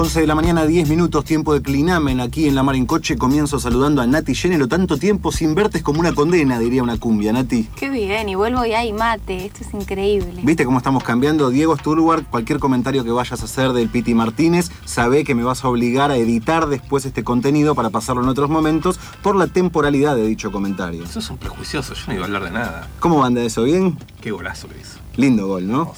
11 de la mañana, 10 minutos, tiempo de clinamen aquí en La Mar en Coche. Comienzo saludando a Nati Género. Tanto tiempo sin verte es como una condena, diría una cumbia, Nati. Qué bien, y vuelvo y hay mate. Esto es increíble. ¿Viste cómo estamos cambiando? Diego Sturward, cualquier comentario que vayas a hacer del Piti Martínez, sabe que me vas a obligar a editar después este contenido para pasarlo en otros momentos por la temporalidad de dicho comentario. Eso es un prejuicioso, yo no iba a hablar de nada. ¿Cómo anda eso? ¿Bien? Qué golazo que hizo. Lindo gol, ¿no?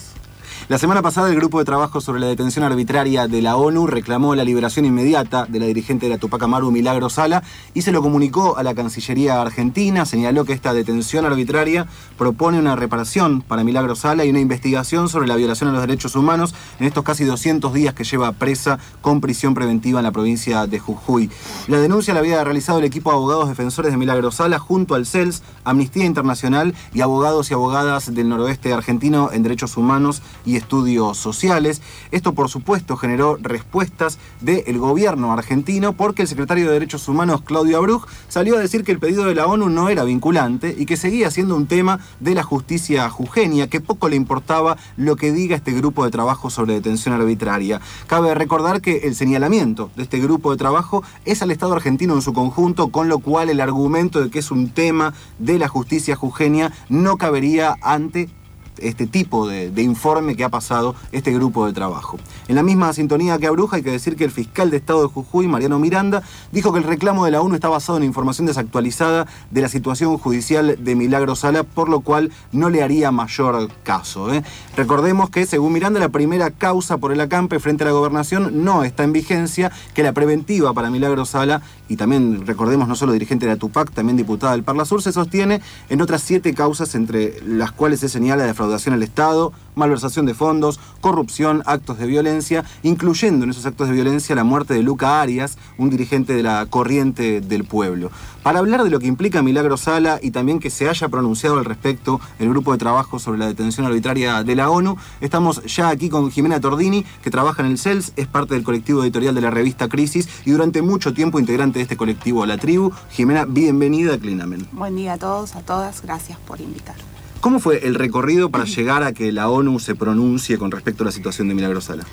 La semana pasada el Grupo de Trabajo sobre la Detención Arbitraria de la ONU reclamó la liberación inmediata de la dirigente de la Tupac Amaru, Milagro Sala, y se lo comunicó a la Cancillería Argentina. Señaló que esta detención arbitraria propone una reparación para Milagro Sala y una investigación sobre la violación a los derechos humanos en estos casi 200 días que lleva presa con prisión preventiva en la provincia de Jujuy. La denuncia la había realizado el equipo de abogados defensores de Milagro Sala junto al CELS, Amnistía Internacional y abogados y abogadas del noroeste argentino en derechos humanos y estudios sociales. Esto, por supuesto, generó respuestas del gobierno argentino porque el secretario de Derechos Humanos, Claudio Abruj, salió a decir que el pedido de la ONU no era vinculante y que seguía siendo un tema de la justicia jujeña, que poco le importaba lo que diga este grupo de trabajo sobre detención arbitraria. Cabe recordar que el señalamiento de este grupo de trabajo es al Estado argentino en su conjunto, con lo cual el argumento de que es un tema de la justicia jujeña no cabería ante este tipo de, informe que ha pasado este grupo de trabajo. En la misma sintonía que Abruja hay que decir que el fiscal de Estado de Jujuy, Mariano Miranda, dijo que el reclamo de la ONU está basado en información desactualizada de la situación judicial de Milagro Sala, por lo cual no le haría mayor caso. ¿eh? Recordemos que, según Miranda, la primera causa por el acampe frente a la gobernación no está en vigencia, que la preventiva para Milagro Sala, y también recordemos no solo dirigente de la TUPAC, también diputada del Parla Sur, se sostiene en otras siete causas entre las cuales se señala defraudación al Estado, malversación de fondos, corrupción, actos de violencia, incluyendo en esos actos de violencia la muerte de Luca Arias, un dirigente de la corriente del pueblo. Para hablar de lo que implica Milagro Sala y también que se haya pronunciado al respecto el grupo de trabajo sobre la detención arbitraria de la ONU, estamos ya aquí con Jimena Tordini, que trabaja en el CELS, es parte del colectivo editorial de la revista Crisis y durante mucho tiempo integrante de este colectivo La Tribu. Jimena, bienvenida a Clinamen. Buen día a todos, a todas, gracias por invitar. ¿Cómo fue el recorrido para llegar a que la ONU se pronuncie con respecto a la situación de Milagro Sala?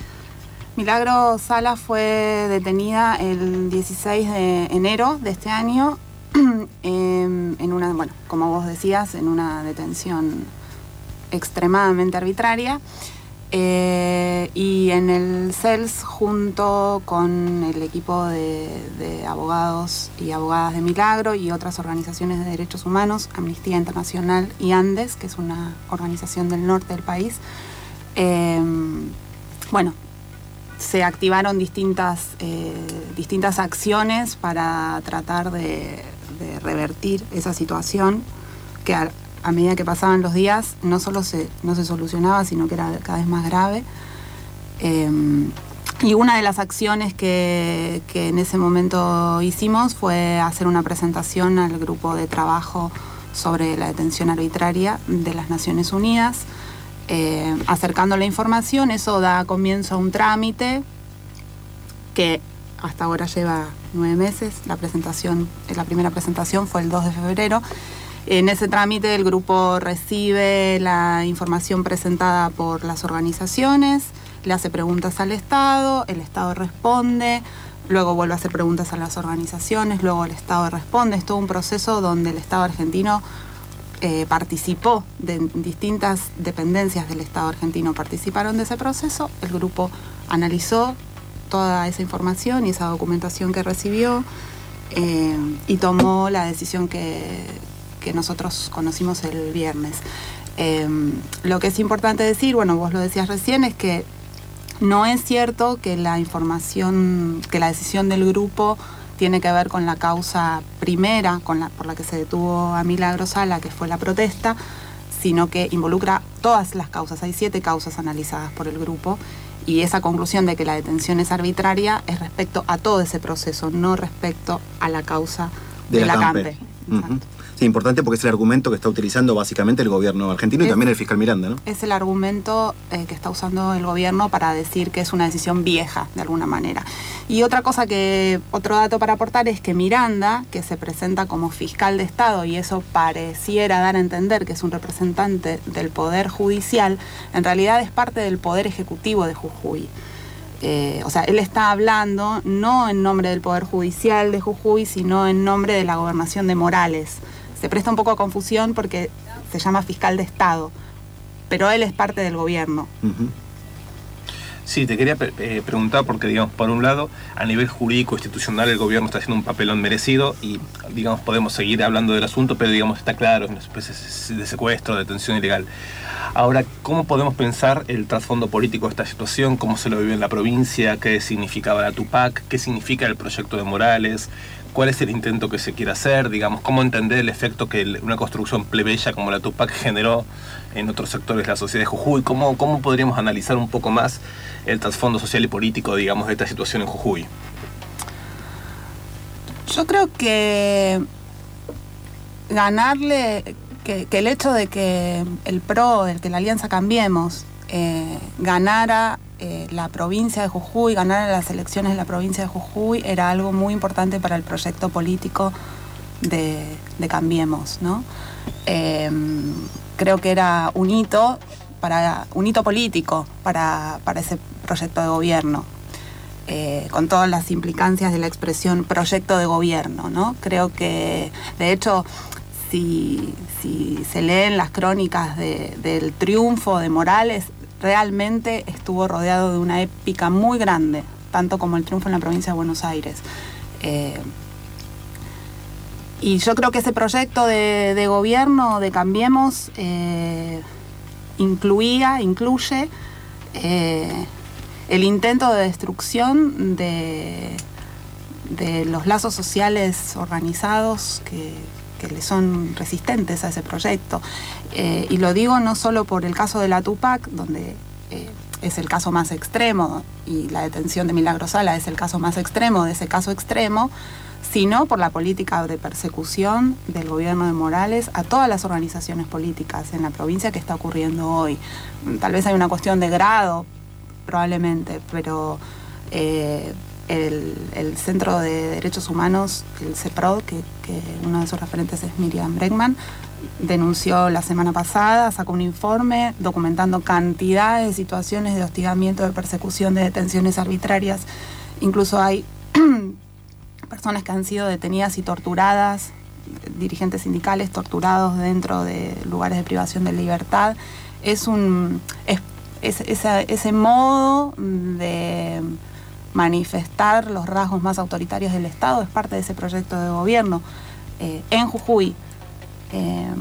Milagro Sala fue detenida el 16 de enero de este año en una, bueno, como vos decías, en una detención extremadamente arbitraria. Eh, y en el CELS, junto con el equipo de, abogados y abogadas de Milagro y otras organizaciones de derechos humanos, Amnistía Internacional y Andes, que es una organización del norte del país, eh, bueno, se activaron distintas, eh, distintas acciones para tratar de, revertir esa situación que medida que pasaban los días, no solo se, no se solucionaba, sino que era cada vez más grave. Em, y una de las acciones que, en ese momento hicimos fue hacer una presentación al grupo de trabajo sobre la detención arbitraria de las Naciones Unidas, eh, acercando la información. Eso da comienzo a un trámite que hasta ahora lleva nueve meses. La presentación, la primera presentación fue el 2 de febrero en ese trámite el grupo recibe la información presentada por las organizaciones, le hace preguntas al Estado, el Estado responde, luego vuelve a hacer preguntas a las organizaciones, luego el Estado responde. Es todo un proceso donde el Estado argentino eh, participó, de distintas dependencias del Estado argentino participaron de ese proceso, el grupo analizó toda esa información y esa documentación que recibió eh, y tomó la decisión que, que nosotros conocimos el viernes. Em, lo que es importante decir, bueno, vos lo decías recién, es que no es cierto que la información, que la decisión del grupo tiene que ver con la causa primera con la, por la que se detuvo a Milagro Sala, que fue la protesta, sino que involucra todas las causas. Hay siete causas analizadas por el grupo y esa conclusión de que la detención es arbitraria es respecto a todo ese proceso, no respecto a la causa de, la, CAMPE. Sí, importante porque es el argumento que está utilizando básicamente el gobierno argentino y también el fiscal Miranda, ¿no? Es el argumento eh, que está usando el gobierno para decir que es una decisión vieja, de alguna manera. Y otra cosa que, otro dato para aportar es que Miranda, que se presenta como fiscal de Estado y eso pareciera dar a entender que es un representante del Poder Judicial, en realidad es parte del Poder Ejecutivo de Jujuy. eh, o sea, él está hablando no en nombre del Poder Judicial de Jujuy, sino en nombre de la gobernación de Morales. Se presta un poco a confusión porque se llama fiscal de Estado, pero él es parte del gobierno. Sí, te quería eh, preguntar porque, digamos, por un lado, a nivel jurídico institucional el gobierno está haciendo un papelón merecido y, digamos, podemos seguir hablando del asunto, pero, digamos, está claro, es una especie de secuestro, detención ilegal. Ahora, ¿cómo podemos pensar el trasfondo político de esta situación? ¿Cómo se lo vive en la provincia? ¿Qué significaba la Tupac? ¿Qué significa el proyecto de Morales? ¿Cuál es el intento que se quiere hacer? Digamos, ¿cómo entender el efecto que una construcción plebeya como la Tupac generó en otros sectores de la sociedad de Jujuy? ¿Cómo, cómo podríamos analizar un poco más el trasfondo social y político, digamos, de esta situación en Jujuy? Yo creo que ganarle, que, que el hecho de que el PRO, el que la Alianza Cambiemos, eh, ganara eh, la provincia de Jujuy, ganara las elecciones de la provincia de Jujuy, era algo muy importante para el proyecto político de, Cambiemos, ¿no? Eh, creo que era un hito, para, un hito político para, para ese proyecto de gobierno eh, con todas las implicancias de la expresión proyecto de gobierno, ¿no? Creo que, de hecho, si, si se leen las crónicas de- del triunfo de Morales, realmente estuvo rodeado de una épica muy grande, tanto como el triunfo en la provincia de Buenos Aires. Eh, y yo creo que ese proyecto de, gobierno de Cambiemos eh, incluía, incluye eh, el intento de destrucción de, de los lazos sociales organizados que, que le son resistentes a ese proyecto. Eh, y lo digo no solo por el caso de la Tupac, donde eh, es el caso más extremo, y la detención de Milagro Sala es el caso más extremo de ese caso extremo, sino por la política de persecución del gobierno de Morales a todas las organizaciones políticas en la provincia que está ocurriendo hoy. Tal vez hay una cuestión de grado, probablemente, pero eh, el, el Centro de Derechos Humanos, el CEPROD, que, que uno de sus referentes es Miriam Bregman, denunció la semana pasada, sacó un informe documentando cantidad de situaciones de hostigamiento, de persecución, de detenciones arbitrarias. Incluso hay personas que han sido detenidas y torturadas, dirigentes sindicales torturados dentro de lugares de privación de libertad. Es un es, es- ese modo de manifestar los rasgos más autoritarios del Estado es parte de ese proyecto de gobierno. Eh, en Jujuy, eh,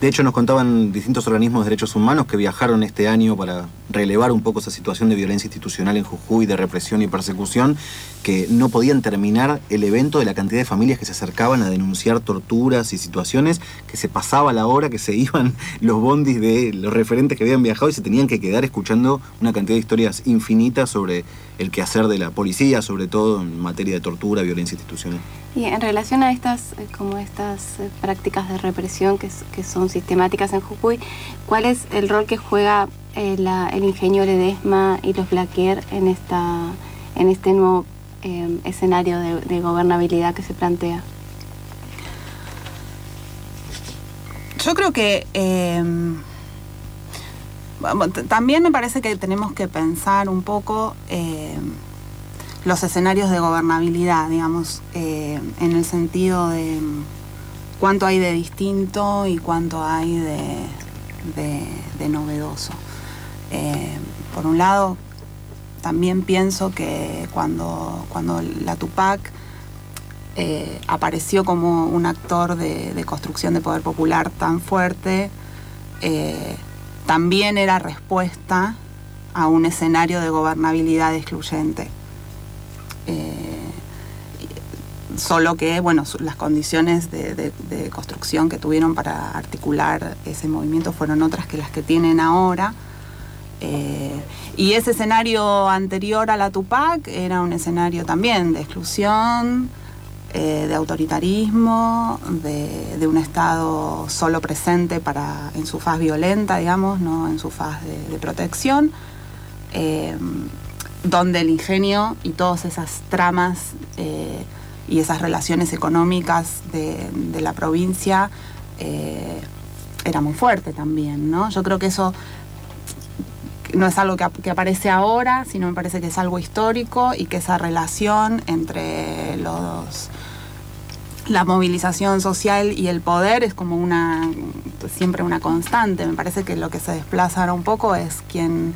De hecho, nos contaban distintos organismos de derechos humanos que viajaron este año para relevar un poco esa situación de violencia institucional en Jujuy, de represión y persecución, que no podían terminar el evento de la cantidad de familias que se acercaban a denunciar torturas y situaciones, que se pasaba la hora, que se iban los bondis de los referentes que habían viajado y se tenían que quedar escuchando una cantidad de historias infinitas sobre el quehacer de la policía, sobre todo en materia de tortura, violencia institucional. Y en relación a estas, eh, como estas eh, prácticas de represión que, que son sistemáticas en Jujuy, ¿cuál es el rol que juega eh, la- el ingenio Ledesma y los Blaquier en, esta, en este nuevo eh, escenario de, gobernabilidad que se plantea? Yo creo que t- también me parece que tenemos que pensar un poco eh, los escenarios de gobernabilidad, digamos, en el sentido de cuánto hay de distinto y cuánto hay de novedoso. Eh, por un lado, también pienso que cuando, cuando la Tupac eh, apareció como un actor de, construcción de poder popular tan fuerte, eh, también era respuesta a un escenario de gobernabilidad excluyente. Solo que, bueno, las condiciones de construcción que tuvieron para articular ese movimiento fueron otras que las que tienen ahora. Eh, y ese escenario anterior a la Tupac era un escenario también de exclusión, eh, de autoritarismo, de, un Estado solo presente para, en su faz violenta, digamos, no en su faz de, protección, eh, donde el ingenio y todas esas tramas y esas relaciones económicas de, de la provincia era muy fuerte también, ¿no? Yo creo que eso no es algo que, que, aparece ahora, sino me parece que es algo histórico y que esa relación entre los la movilización social y el poder es como una siempre una constante. Me parece que lo que se desplaza ahora un poco es quien,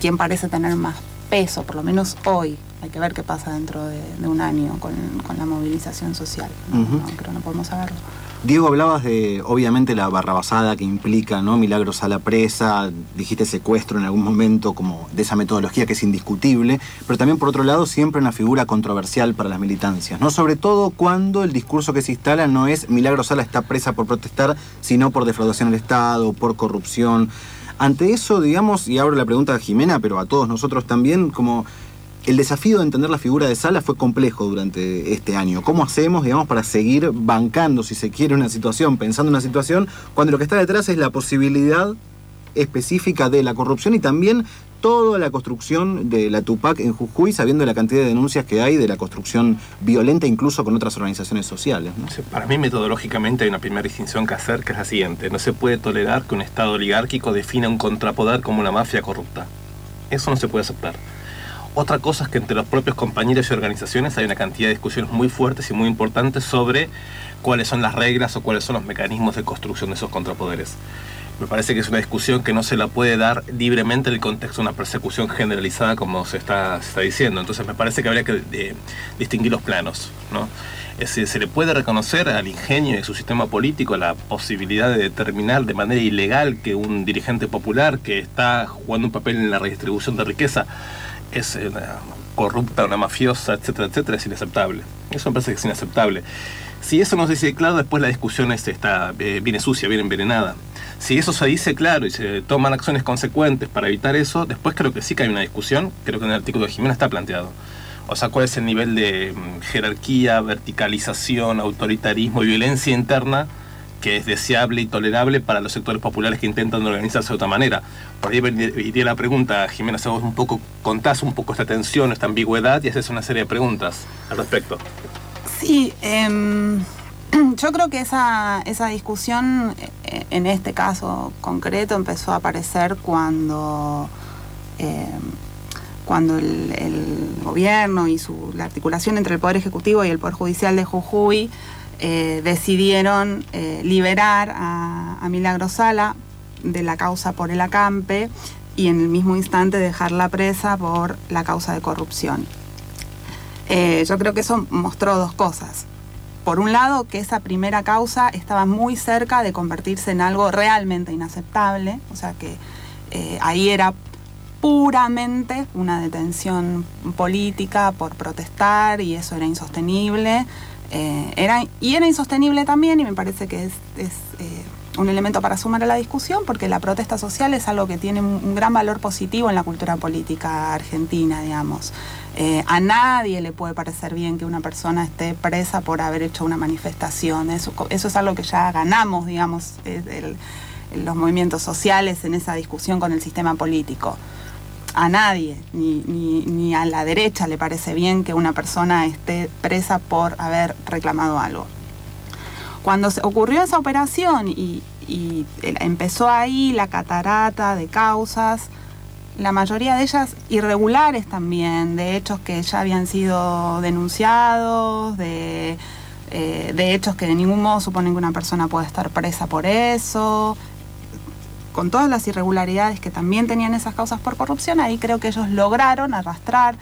quien parece tener más peso, por lo menos hoy. Hay que ver qué pasa dentro de, un año con, la movilización social. No, creo no podemos saberlo. Diego, hablabas de, obviamente, la barrabasada que implica, ¿no? Milagros a la presa, dijiste secuestro en algún momento, como de esa metodología que es indiscutible, pero también, por otro lado, siempre una figura controversial para las militancias, ¿no? Sobre todo cuando el discurso que se instala no es Milagros Sala está presa por protestar, sino por defraudación del Estado, por corrupción. Ante eso, digamos, y abro la pregunta a Jimena, pero a todos nosotros también, como el desafío de entender la figura de Sala fue complejo durante este año. ¿Cómo hacemos, digamos, para seguir bancando, si se quiere, una situación, pensando en una situación, cuando lo que está detrás es la posibilidad específica de la corrupción y también toda la construcción de la Tupac en Jujuy, sabiendo la cantidad de denuncias que hay de la construcción violenta incluso con otras organizaciones sociales. Para mí metodológicamente hay una primera distinción que hacer, que es la siguiente. No se puede tolerar que un Estado oligárquico defina un contrapoder como una mafia corrupta. Eso no se puede aceptar. Otra cosa es que entre los propios compañeros y organizaciones hay una cantidad de discusiones muy fuertes y muy importantes sobre cuáles son las reglas o cuáles son los mecanismos de construcción de esos contrapoderes. Me parece que es una discusión que no se la puede dar libremente en el contexto de una persecución generalizada como se está, diciendo. Entonces me parece que habría que eh, distinguir los planos. se le puede reconocer al ingenio de su sistema político la posibilidad de determinar de manera ilegal que un dirigente popular que está jugando un papel en la redistribución de riqueza es una corrupta, una mafiosa, etcétera, etcétera, es inaceptable. Eso me parece que es inaceptable. Si eso no se dice claro, después la discusión es, está, eh, viene sucia, viene envenenada. Si eso se dice claro y se toman acciones consecuentes para evitar eso, después creo que sí que hay una discusión, creo que en el artículo de Jimena está planteado. O sea, cuál es el nivel de mm, jerarquía, verticalización, autoritarismo y violencia interna que es deseable y tolerable para los sectores populares que intentan organizarse de otra manera. Por ahí iría la pregunta, Jimena, vos un poco contás un poco esta tensión, esta ambigüedad y haces una serie de preguntas al respecto. Sí, em, yo creo que esa, esa discusión eh, en este caso concreto empezó a aparecer cuando, em, cuando el, gobierno y su, la articulación entre el Poder Ejecutivo y el Poder Judicial de Jujuy eh, decidieron eh, liberar a, a Milagro Sala de la causa por el acampe y en el mismo instante dejarla presa por la causa de corrupción. Eh, yo creo que eso mostró dos cosas. Por un lado, que esa primera causa estaba muy cerca de convertirse en algo realmente inaceptable, o sea que ahí era puramente una detención política por protestar y eso era insostenible. Eh, era, y era insostenible también y me parece que es, eh, un elemento para sumar a la discusión porque la protesta social es algo que tiene un, gran valor positivo en la cultura política argentina, digamos. Eh, a nadie le puede parecer bien que una persona esté presa por haber hecho una manifestación. Eso, eso es algo que ya ganamos, digamos, los movimientos sociales en esa discusión con el sistema político a nadie, ni, ni, a la derecha le parece bien que una persona esté presa por haber reclamado algo. Cuando se ocurrió esa operación y, empezó ahí la catarata de causas, la mayoría de ellas irregulares también, de hechos que ya habían sido denunciados, de, eh, de hechos que de ningún modo suponen que una persona puede estar presa por eso, con todas las irregularidades que también tenían esas causas por corrupción, ahí creo que ellos lograron arrastrar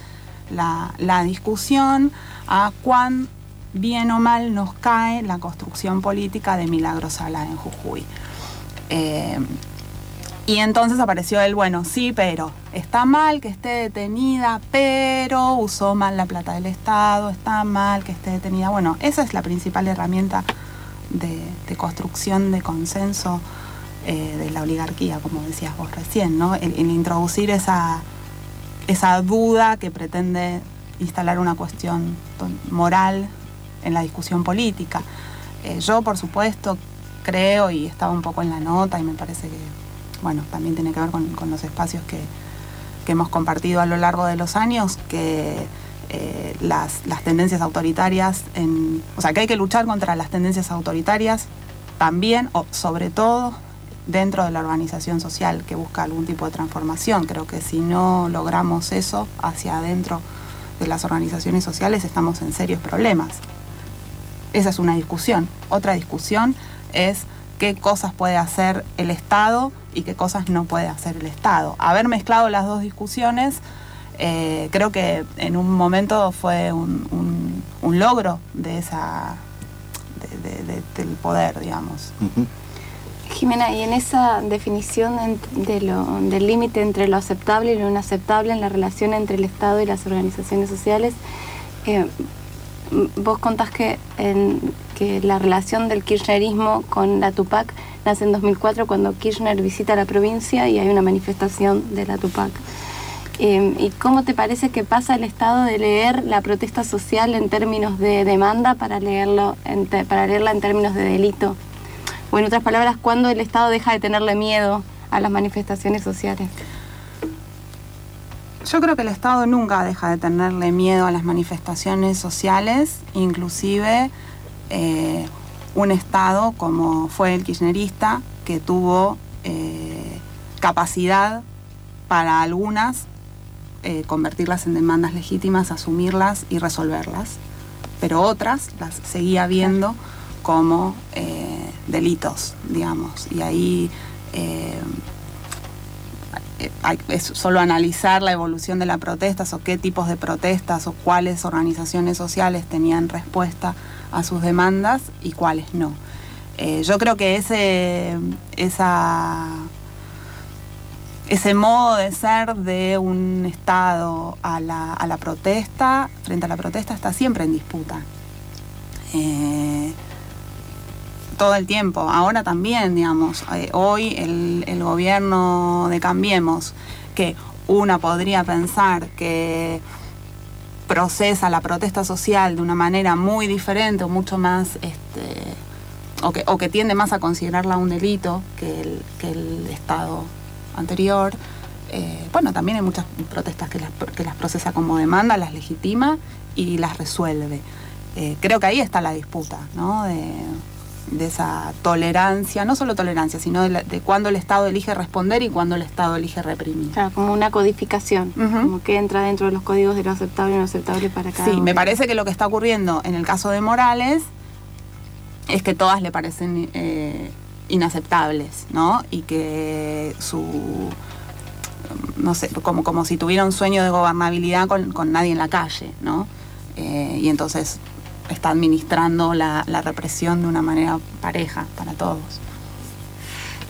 la, discusión a cuán bien o mal nos cae la construcción política de Milagro Sala en Jujuy. Eh, y entonces apareció el, bueno, sí, pero está mal que esté detenida, pero usó mal la plata del Estado, está mal que esté detenida. Bueno, esa es la principal herramienta de construcción de consenso eh, de la oligarquía, como decías vos recién, ¿no? El, introducir esa, esa duda que pretende instalar una cuestión moral en la discusión política. Eh, yo, por supuesto, creo, y estaba un poco en la nota, y me parece que, bueno, también tiene que ver con, los espacios que, hemos compartido a lo largo de los años, que eh, las, las, tendencias autoritarias, en, o sea, que hay que luchar contra las tendencias autoritarias también, o sobre todo, dentro de la organización social que busca algún tipo de transformación. Creo que si no logramos eso hacia adentro de las organizaciones sociales estamos en serios problemas. Esa es una discusión. Otra discusión es qué cosas puede hacer el Estado y qué cosas no puede hacer el Estado. Haber mezclado las dos discusiones eh, creo que en un momento fue un, logro de esa del poder, digamos. Jimena, y en esa definición del límite entre lo aceptable y lo inaceptable en la relación entre el Estado y las organizaciones sociales, eh, vos contás que, que la relación del kirchnerismo con la Tupac nace en 2004 cuando Kirchner visita la provincia y hay una manifestación de la Tupac. Eh, ¿Y cómo te parece que pasa el Estado de leer la protesta social en términos de demanda para, leerlo para leerla en términos de delito? O en otras palabras, ¿cuándo el Estado deja de tenerle miedo a las manifestaciones sociales? Yo creo que el Estado nunca deja de tenerle miedo a las manifestaciones sociales, inclusive eh, un Estado como fue el kirchnerista, que tuvo eh, capacidad para algunas eh, convertirlas en demandas legítimas, asumirlas y resolverlas, pero otras las seguía viendo como delitos, digamos, y ahí es solo analizar la evolución de las protestas o qué tipos de protestas o cuáles organizaciones sociales tenían respuesta a sus demandas y cuáles no. Eh, yo creo que ese, ese modo de ser de un Estado a la, protesta, frente a la protesta, está siempre en disputa. Eh, todo el tiempo, ahora también, digamos, eh, hoy el, gobierno de Cambiemos, que una podría pensar que procesa la protesta social de una manera muy diferente o mucho más, este, o, que, o que tiende más a considerarla un delito que el, que el Estado anterior. Eh, bueno, también hay muchas protestas que las, que las procesa como demanda, las legitima y las resuelve. Eh, creo que ahí está la disputa, ¿no? De, de esa tolerancia, no solo tolerancia, sino de, cuándo el Estado elige responder y cuándo el Estado elige reprimir. Claro, como una codificación, como que entra dentro de los códigos de lo aceptable y no aceptable para cada Sí, me parece que lo que está ocurriendo en el caso de Morales es que todas le parecen eh, inaceptables, ¿no? Y que su no sé, como, como si tuviera un sueño de gobernabilidad con, nadie en la calle, ¿no? Eh, y entonces está administrando la, represión de una manera pareja para todos.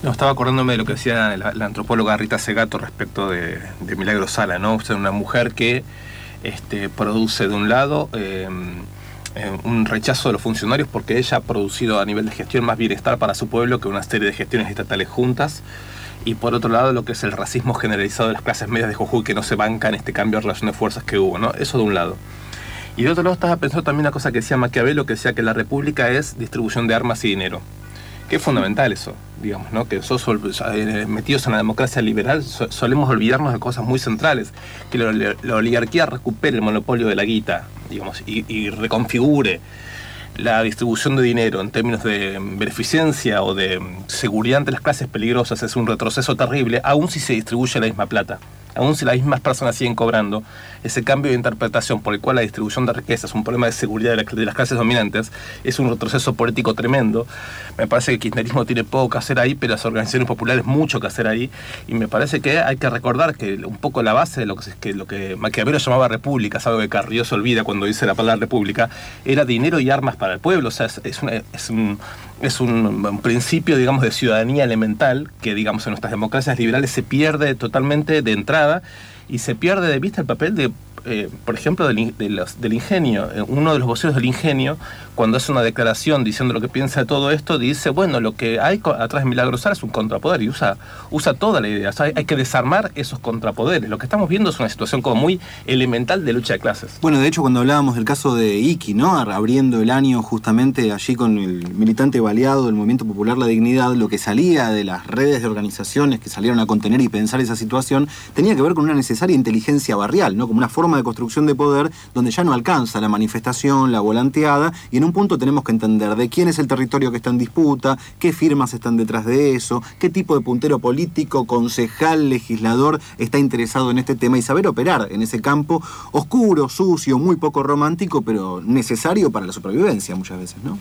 No, estaba acordándome de lo que decía la, antropóloga Rita Segato respecto de, Milagro Sala, ¿no? Usted es una mujer que este, produce de un lado eh, eh, un rechazo de los funcionarios porque ella ha producido a nivel de gestión más bienestar para su pueblo que una serie de gestiones estatales juntas. Y por otro lado, lo que es el racismo generalizado de las clases medias de Jujuy que no se banca en este cambio de relación de fuerzas que hubo, ¿no? Eso de un lado. Y de otro lado estaba pensando también una cosa que decía Maquiavelo, que decía que la república es distribución de armas y dinero. Que es fundamental eso, digamos, ¿no? Que sos eh, metidos en la democracia liberal solemos olvidarnos de cosas muy centrales. Que la, oligarquía recupere el monopolio de la guita, digamos, y, reconfigure la distribución de dinero en términos de beneficencia o de seguridad ante las clases peligrosas es un retroceso terrible, aun si se distribuye la misma plata aún si las mismas personas siguen cobrando, ese cambio de interpretación por el cual la distribución de riqueza es un problema de seguridad de, las clases dominantes, es un retroceso político tremendo. Me parece que el kirchnerismo tiene poco que hacer ahí, pero las organizaciones populares mucho que hacer ahí, y me parece que hay que recordar que un poco la base de lo que, que, lo que Maquiavelo llamaba república, es algo que Carrillo se olvida cuando dice la palabra república, era dinero y armas para el pueblo, o sea, es, es, es un es un, principio, digamos, de ciudadanía elemental que, digamos, en nuestras democracias liberales se pierde totalmente de entrada y se pierde de vista el papel de eh, por ejemplo, del, del, ingenio. Eh, uno de los voceros del ingenio, cuando hace una declaración diciendo lo que piensa de todo esto, dice, bueno, lo que hay atrás de Milagros es un contrapoder y usa, usa toda la idea. hay, que desarmar esos contrapoderes. Lo que estamos viendo es una situación como muy elemental de lucha de clases. Bueno, de hecho, cuando hablábamos del caso de Iki, ¿no? Abriendo el año justamente allí con el militante baleado del Movimiento Popular La Dignidad, lo que salía de las redes de organizaciones que salieron a contener y pensar esa situación tenía que ver con una necesaria inteligencia barrial, ¿no? Como una forma de construcción de poder donde ya no alcanza la manifestación, la volanteada, y en un punto tenemos que entender de quién es el territorio que está en disputa, qué firmas están detrás de eso, qué tipo de puntero político, concejal, legislador está interesado en este tema y saber operar en ese campo oscuro, sucio, muy poco romántico, pero necesario para la supervivencia muchas veces, ¿no?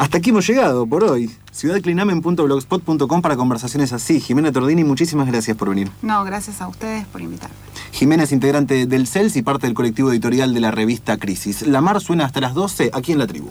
Hasta aquí hemos llegado por hoy. Ciudadclinamen.blogspot.com para conversaciones así. Jimena Tordini, muchísimas gracias por venir. No, gracias a ustedes por invitarme. Jimena es integrante del CELS y parte del colectivo editorial de la revista Crisis. La Mar suena hasta las 12 aquí en la tribu.